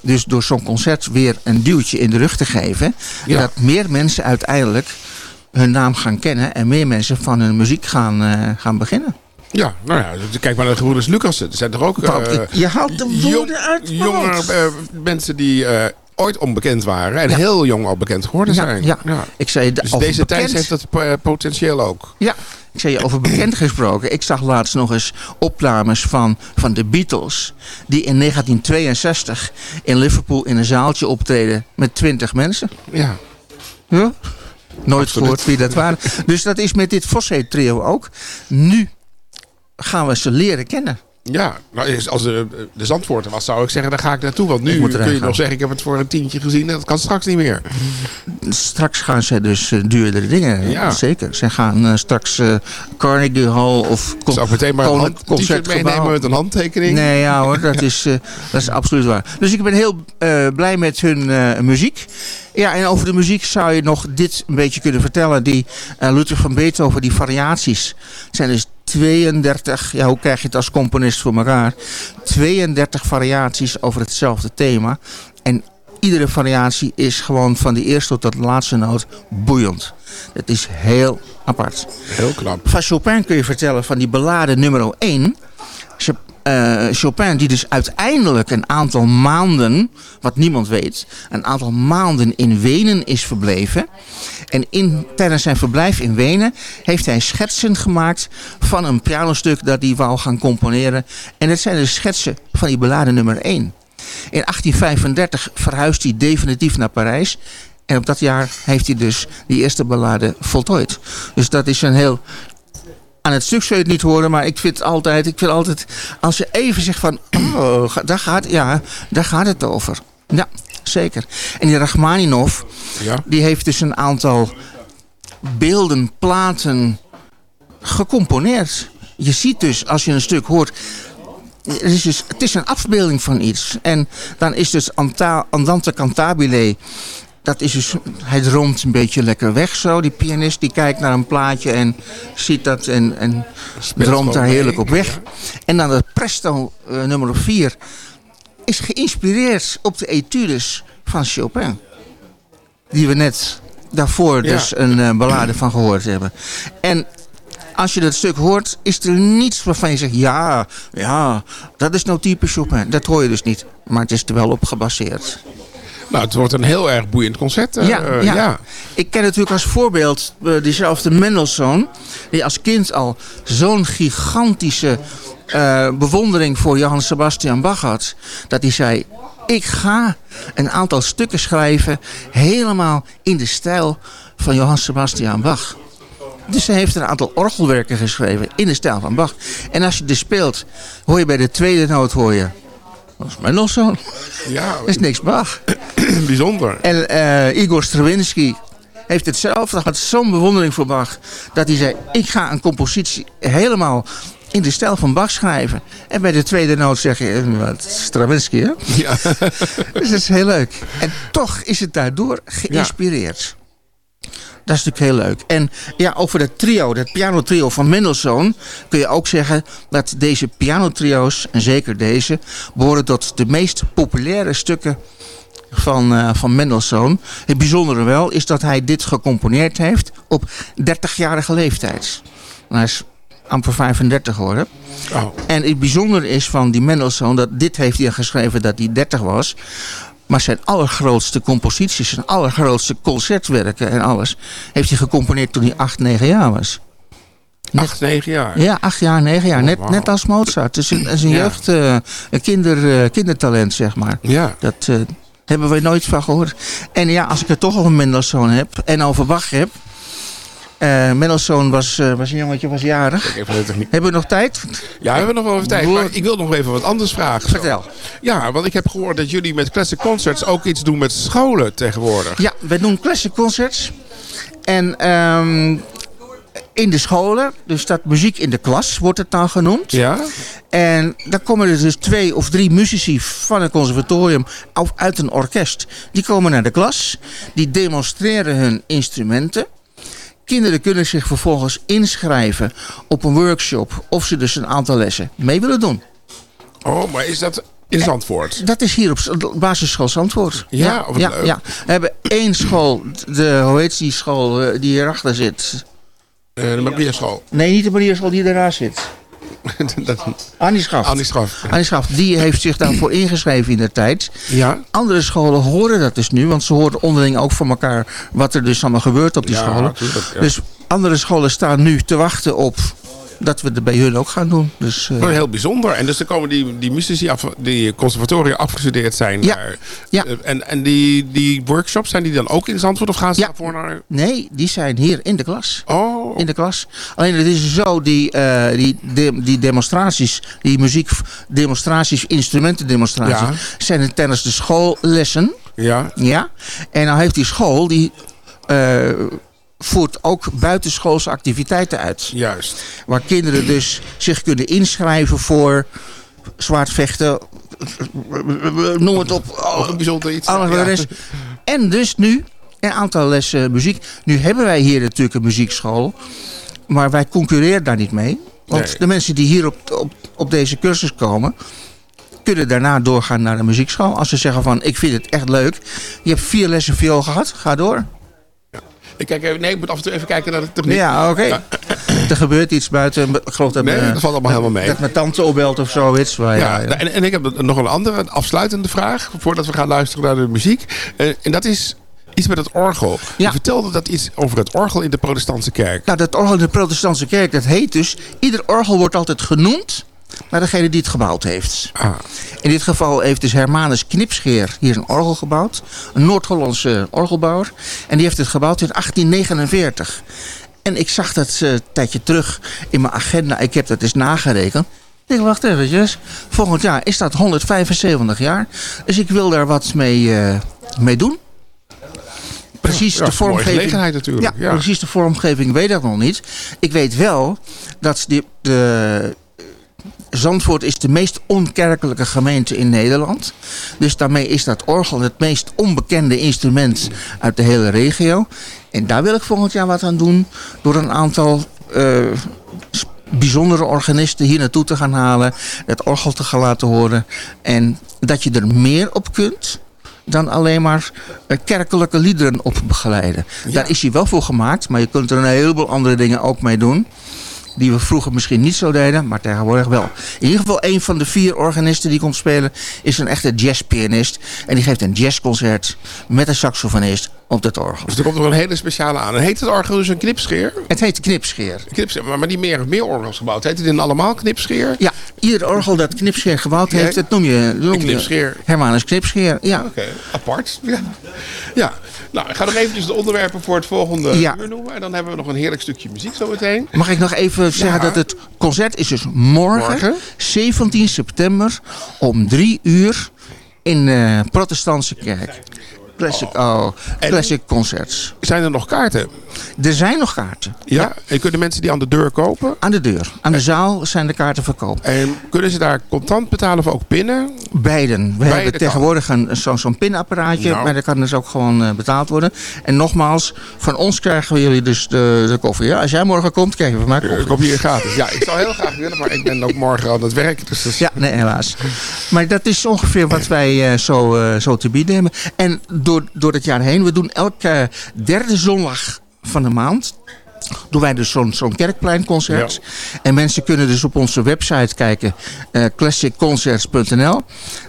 dus door zo'n concert weer een duwtje in de rug te geven... Ja. dat meer mensen uiteindelijk hun naam gaan kennen... en meer mensen van hun muziek gaan, eh, gaan beginnen. Ja, nou ja, kijk maar naar de gebroeders Lucassen. Er zijn toch ook... Eh, je haalt de woorden uit Jonge mond. eh, mensen die eh, ooit onbekend waren en Ja. heel jong al bekend geworden Ja, zijn. ja. Ik zei, de- Dus deze tijd heeft dat potentieel ook. Ja, ik zei je over bekend gesproken. Ik zag laatst nog eens opnames van, van de Beatles. Die in 1962 in Liverpool in een zaaltje optreden met 20 mensen. Ja. Ja? Nooit Absoluut. gehoord wie dat waren. Dus dat is met dit Fosse trio ook. Nu gaan we ze leren kennen. Ja, nou, als de, de Zandvoorter was, zou ik zeggen, dan ga ik naartoe. Want nu kun je gaan. nog zeggen, ik heb het voor een tientje gezien. en Dat kan straks niet meer. Straks gaan ze dus eh, duurdere dingen. Ja. Zeker. Ze gaan eh, straks eh, Carnegie Hall of con- Zou meteen maar een Concertgebouw. meenemen met een handtekening? Nee, ja hoor, dat is, dat is absoluut waar. Dus ik ben heel blij met hun muziek. Ja, en over de muziek zou je nog dit een beetje kunnen vertellen. Die eh, Luther van Beethoven, die variaties. Het zijn dus 32, ja hoe krijg je het als componist voor elkaar? 32 variaties over hetzelfde thema. En iedere variatie is gewoon van de eerste tot de laatste noot boeiend. Dat is heel apart. Heel knap. Van Chopin kun je vertellen van die ballade nummer 1. Eh, Chopin die dus uiteindelijk een aantal maanden, wat niemand weet, een aantal maanden in Wenen is verbleven. En in, tijdens zijn verblijf in Wenen heeft hij schetsen gemaakt van een pianostuk dat hij wou gaan componeren. En dat zijn de schetsen van die ballade nummer 1. In 1835 verhuist hij definitief naar Parijs. En op dat jaar heeft hij dus die eerste ballade voltooid. Dus dat is een heel aan het stuk zul je het niet horen, maar ik vind altijd, ik vind altijd, als je even zegt van, oh, daar gaat, ja, daar gaat het over. Ja, zeker. En die Rachmaninov, Ja. die heeft dus een aantal beelden, platen gecomponeerd. Je ziet dus, als je een stuk hoort, het is, dus, het is een afbeelding van iets. En dan is dus Anta- Andante Cantabile, dat is dus, hij droomt een beetje lekker weg zo. Die pianist die kijkt naar een plaatje en ziet dat en, en droomt daar heerlijk op weg. En dan het presto eh, nummer 4. is geïnspireerd op de etudes van Chopin. Die we net daarvoor Ja. dus een eh, ballade van gehoord hebben. En als je dat stuk hoort, is er niets waarvan je zegt... ja, ja, dat is nou type Chopin. Dat hoor je dus niet. Maar het is er wel op gebaseerd. Nou, het wordt een heel erg boeiend concert. eh, Ja, eh, ja. ja. Ik ken natuurlijk als voorbeeld eh, diezelfde Mendelssohn. Die als kind al zo'n gigantische bewondering voor Johann Sebastian Bach had. Dat hij zei, ik ga een aantal stukken schrijven helemaal in de stijl van Johann Sebastian Bach. Dus hij heeft een aantal orgelwerken geschreven in de stijl van Bach. En als je dus speelt, hoor je bij de tweede noot hoor je... Dat is Mendelssohn. Ja, Dat is niks Bach. bijzonder. En eh, Igor Stravinsky heeft hetzelfde, had zo'n bewondering voor Bach, dat hij zei, ik ga een compositie helemaal in de stijl van Bach schrijven. En bij de tweede noot zeg je, eh, wat, Stravinsky hè? Ja. dus dat is heel leuk. En toch is het daardoor geïnspireerd. Dat is natuurlijk heel leuk. En ja, over dat trio, dat pianotrio van Mendelssohn... kun je ook zeggen dat deze pianotrio's, en zeker deze... behoren tot de meest populaire stukken van, eh, van Mendelssohn. Het bijzondere wel is dat hij dit gecomponeerd heeft op 30-jarige leeftijd. Hij is amper 35 geworden. Oh. En het bijzondere is van die Mendelssohn, dat dit heeft hij geschreven dat hij 30 was. Maar zijn allergrootste composities, zijn allergrootste concertwerken en alles... heeft hij gecomponeerd toen hij 8, 9 jaar was. Acht, negen jaar. Ja, 8 jaar, 9 jaar. Net, wauw. net als Mozart. Dus een, is een Ja. jeugd, eh, een kinder, eh, kindertalent, zeg maar. Ja. Dat hebben we nooit van gehoord. En ja, als ik het toch over Mendelssohn heb en over Bach heb... eh Mendelssohn was, eh, was een jongetje, was jarig. Even. Hebben we nog tijd? Ja, we hebben nog wel even tijd. Maar ik wil nog even wat anders vragen. Vertel. Ja, want ik heb gehoord dat jullie met Classic Concerts ook iets doen met scholen tegenwoordig. Ja, we doen classic concerts. En ehm, in de scholen, dus dat muziek in de klas wordt het dan genoemd. Ja? En dan komen er dus twee of drie muzici van een conservatorium of uit een orkest. Die komen naar de klas, die demonstreren hun instrumenten. Kinderen kunnen zich vervolgens inschrijven op een workshop of ze dus een aantal lessen mee willen doen. Oh, maar is dat in Zandvoort? Dat is hier op basisschool Zandvoort. Ja, ja, leuk. ja. We hebben één school, de, hoe heet die school eh, die hierachter zit? Eh, de Maria School. Nee, niet de Marierschool die ernaast zit. dat, Annie Schaf. Annie Schaf. Annie Schaf, die heeft zich daarvoor ingeschreven in de tijd. Ja? Andere scholen horen dat dus nu, want ze horen onderling ook van elkaar wat er dus allemaal gebeurt op die Ja, scholen. tuurlijk, ja. Dus andere scholen staan nu te wachten op dat we het bij hun ook gaan doen. Dus, eh, heel bijzonder. En dus dan komen die, die muzici af, die conservatoria afgestudeerd zijn. Ja. Daar. Ja. Eh, En, en die, die workshops, zijn die dan ook in Zandvoort of gaan ze Ja. daarvoor naar... Nee, die zijn hier in de klas. Oh. In de klas. Alleen het is zo, die, eh, die, de- die demonstraties, die muziekdemonstraties, instrumentendemonstraties, Ja. zijn er tijdens de schoollessen. Ja. Ja. En nou heeft die school, die voert ook buitenschoolse activiteiten uit. Juist. Waar kinderen dus zich kunnen inschrijven voor zwaardvechten, noem het op. Een bijzonder iets. Ja. En dus nu een aantal lessen muziek. Nu hebben wij hier natuurlijk een muziekschool. Maar wij concurreren daar niet mee. Want Nee. de mensen die hier op, op, op deze cursus komen... kunnen daarna doorgaan naar de muziekschool. Als ze zeggen van, ik vind het echt leuk. Je hebt vier lessen viool gehad, ga door. Ik kijk even, nee, ik moet af en toe even kijken naar de techniek. Ja, oké. Er gebeurt iets buiten. Ik geloof dat, Nee, dat valt allemaal helemaal mee. Dat mijn tante opbelt of zoiets. Maar Ja. En, en ik heb nog een andere, een afsluitende vraag. Voordat we gaan luisteren naar de muziek. Eh, en dat is iets met het orgel. Je vertelde dat iets over het orgel in de protestantse kerk. Nou, dat orgel in de protestantse kerk, dat heet dus... Ieder orgel wordt altijd genoemd naar degene die het gebouwd heeft. Ah. In dit geval heeft dus Hermanus Knipscheer hier een orgel gebouwd. Een Noord-Hollandse orgelbouwer. En die heeft het gebouwd in 1849. En ik zag dat eh, een tijdje terug in mijn agenda. Ik heb dat eens nagerekend. Ik denk, wacht eventjes. Volgend jaar is dat 175 jaar. Dus ik wil daar wat mee, eh, mee doen. Precies Ja, de dat vormgeving. natuurlijk, ja. precies de vormgeving weet ik nog niet. Ik weet wel dat die, de, Zandvoort is de meest onkerkelijke gemeente in Nederland. Dus daarmee is dat orgel het meest onbekende instrument uit de hele regio. En daar wil ik volgend jaar wat aan doen door een aantal eh, bijzondere organisten hier naartoe te gaan halen. Het orgel te gaan laten horen. En dat je er meer op kunt dan alleen maar eh, kerkelijke liederen op begeleiden. Daar is hij wel voor gemaakt, maar je kunt er een heleboel andere dingen ook mee doen. Die we vroeger misschien niet zo deden, maar tegenwoordig wel. In ieder geval een van de vier organisten die komt spelen is een echte jazzpianist. En die geeft een jazzconcert met een saxofonist op het orgel. Dus er komt nog een hele speciale aan. En heet het orgel dus een knipscheer? Het heet knipscheer. knipscheer maar, maar die meer, meer orgels gebouwd. Heet het in allemaal knipscheer? Ja, ieder orgel dat knipscheer gebouwd heeft, dat noem je, noem knipscheer. Hermanus knipscheer. Ja. Oké, apart. Ja. ja, nou, ik ga nog eventjes de onderwerpen voor het volgende Ja. uur noemen. En dan hebben we nog een heerlijk stukje muziek zo meteen. Mag ik nog even zeggen dat het concert is dus morgen, Morgen. 17 september, om drie uur in de protestantse kerk. Classic, oh, classic concerts. Zijn er nog kaarten? Er zijn nog kaarten. Ja, en kunnen mensen die aan de deur kopen? Aan de deur. Aan de zaal zijn de kaarten verkoop. En kunnen ze daar contant betalen of ook pinnen? Beiden. We Beide hebben tegenwoordig een, zo- zo'n pinapparaatje, Nou. maar dat kan dus ook gewoon eh, betaald worden. En nogmaals, van ons krijgen we jullie dus de, de koffie. Ja? Als jij morgen komt, krijg je van mij koffie. Ik kom hier gratis. Ja, ik zou heel graag willen, maar ik ben ook morgen aan het werk. Dus dat is- Ja, nee, helaas. Maar dat is ongeveer wat wij eh, zo, eh, zo te bieden hebben. En door, door het jaar heen, we doen elke derde zondag van de maand... doen wij dus zo'n zo'n kerkpleinconcert. En mensen kunnen dus op onze website kijken, eh, classicconcerts.nl.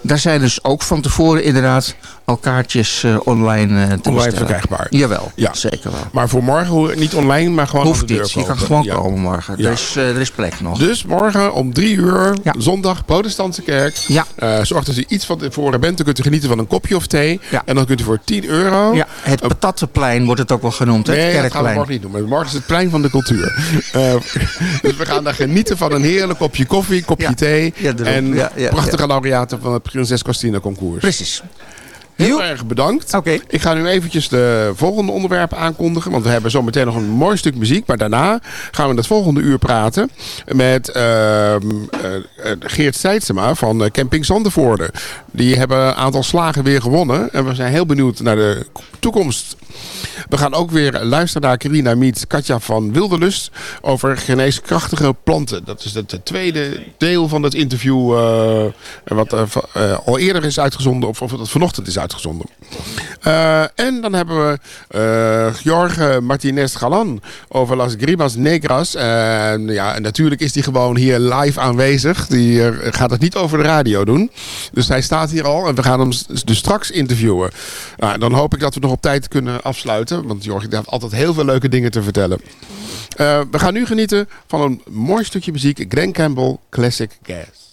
Daar zijn dus ook van tevoren inderdaad al kaartjes eh, online eh, te Online bestellen. verkrijgbaar. Jawel, Ja. zeker wel. Maar voor morgen niet online, maar gewoon Hoeft de deur niet, je kan gewoon Ja. komen morgen. Ja. Er, is, eh, er is plek nog. Dus morgen om drie uur, zondag, protestantse kerk. Ja. Zorg dat u iets van tevoren bent. Dan kunt u genieten van een kopje of thee. Ja. En dan kunt u voor 10 euro... Ja, het patattenplein wordt het ook wel genoemd? Nee, het dat gaan we kerkplein. morgen niet doen. Maar morgen is het plein van de cultuur. Dus we gaan daar genieten van een heerlijk kopje koffie, kopje thee. En prachtige laureaten van het Prinses Christina concours. Precies. Heel erg bedankt. Ik ga nu eventjes de volgende onderwerpen aankondigen. Want we hebben zo meteen nog een mooi stuk muziek. Maar daarna gaan we in het volgende uur praten met ehm, eh, eh, Geert Seidsema van eh, Camping Zandervoorde. Die hebben een aantal slagen weer gewonnen. En we zijn heel benieuwd naar de toekomst. We gaan ook weer luisteren naar Carina Miet Katja van Wilderlust over geneeskrachtige planten. Dat is het tweede deel van het interview eh, wat eh, al eerder is uitgezonden of, of dat vanochtend is uitgezonden. Eh, en dan hebben we Jorge Martinez Galan over Las Grimas Negras. En ja, en natuurlijk is die gewoon hier live aanwezig. Die gaat het niet over de radio doen. Dus hij staat hier al en we gaan hem dus straks interviewen. Nou, dan hoop ik dat we nog op tijd kunnen afsluiten. Want Jorge die heeft altijd heel veel leuke dingen te vertellen. Eh, we gaan nu genieten van een mooi stukje muziek. Glen Campbell Classic Gas.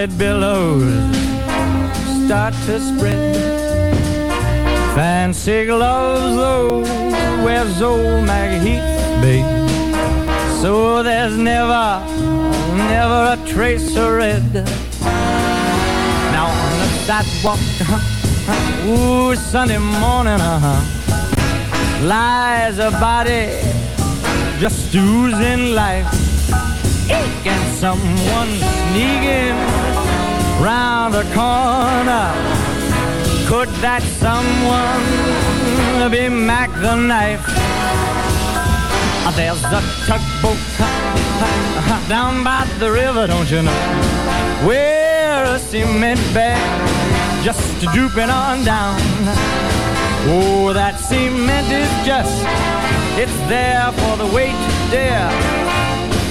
Scarlet billows start to spread. Fancy gloves, though, wears old Maggie Heath. So there's never, never a trace of red. Now on the sidewalk, uh-huh, ooh, Sunday morning, uh-huh, lies a body just oozing life. And someone sneaking round the corner. Could that someone be Mac the knife? There's a tugboat down by the river, don't you know? Where a cement bag just drooping on down. Oh, that cement is just, it's there for the weight, dear.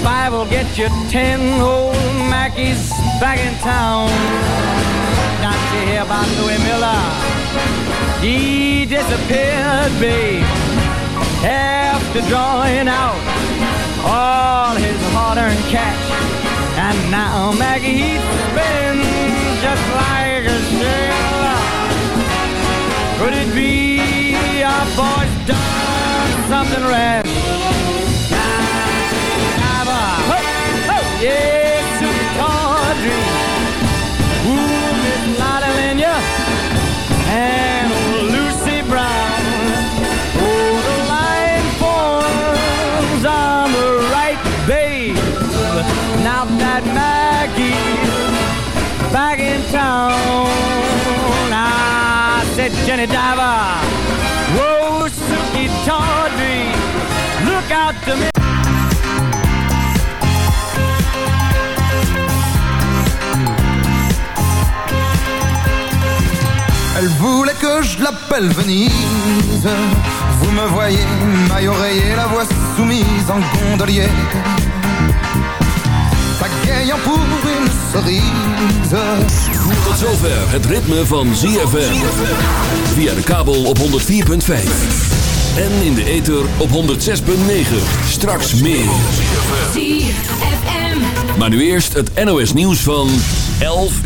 Five will get you ten old Mackies back in town. Not you hear about Louis Miller? He disappeared, babe after drawing out all his hard-earned cash. And now Maggie Heath spins just like a sailor. Could it be our boy's done something rash? Ooh, Miss and Lucy Brown. Oh, the line forms on the right, babe. Now that Maggie's back in town, I said, Jenny Diver, whoa, Suki Tawdry, look out to me. Elle voulait que je l'appelle Venise. Vous me voyez, maille oreiller, la voix soumise en gondolier. Pagayant pour une cerise. Tot zover het ritme van ZFM. Via de kabel op 104.5. En in de ether op 106.9. Straks meer. ZFM. Maar nu eerst het NOS nieuws van 11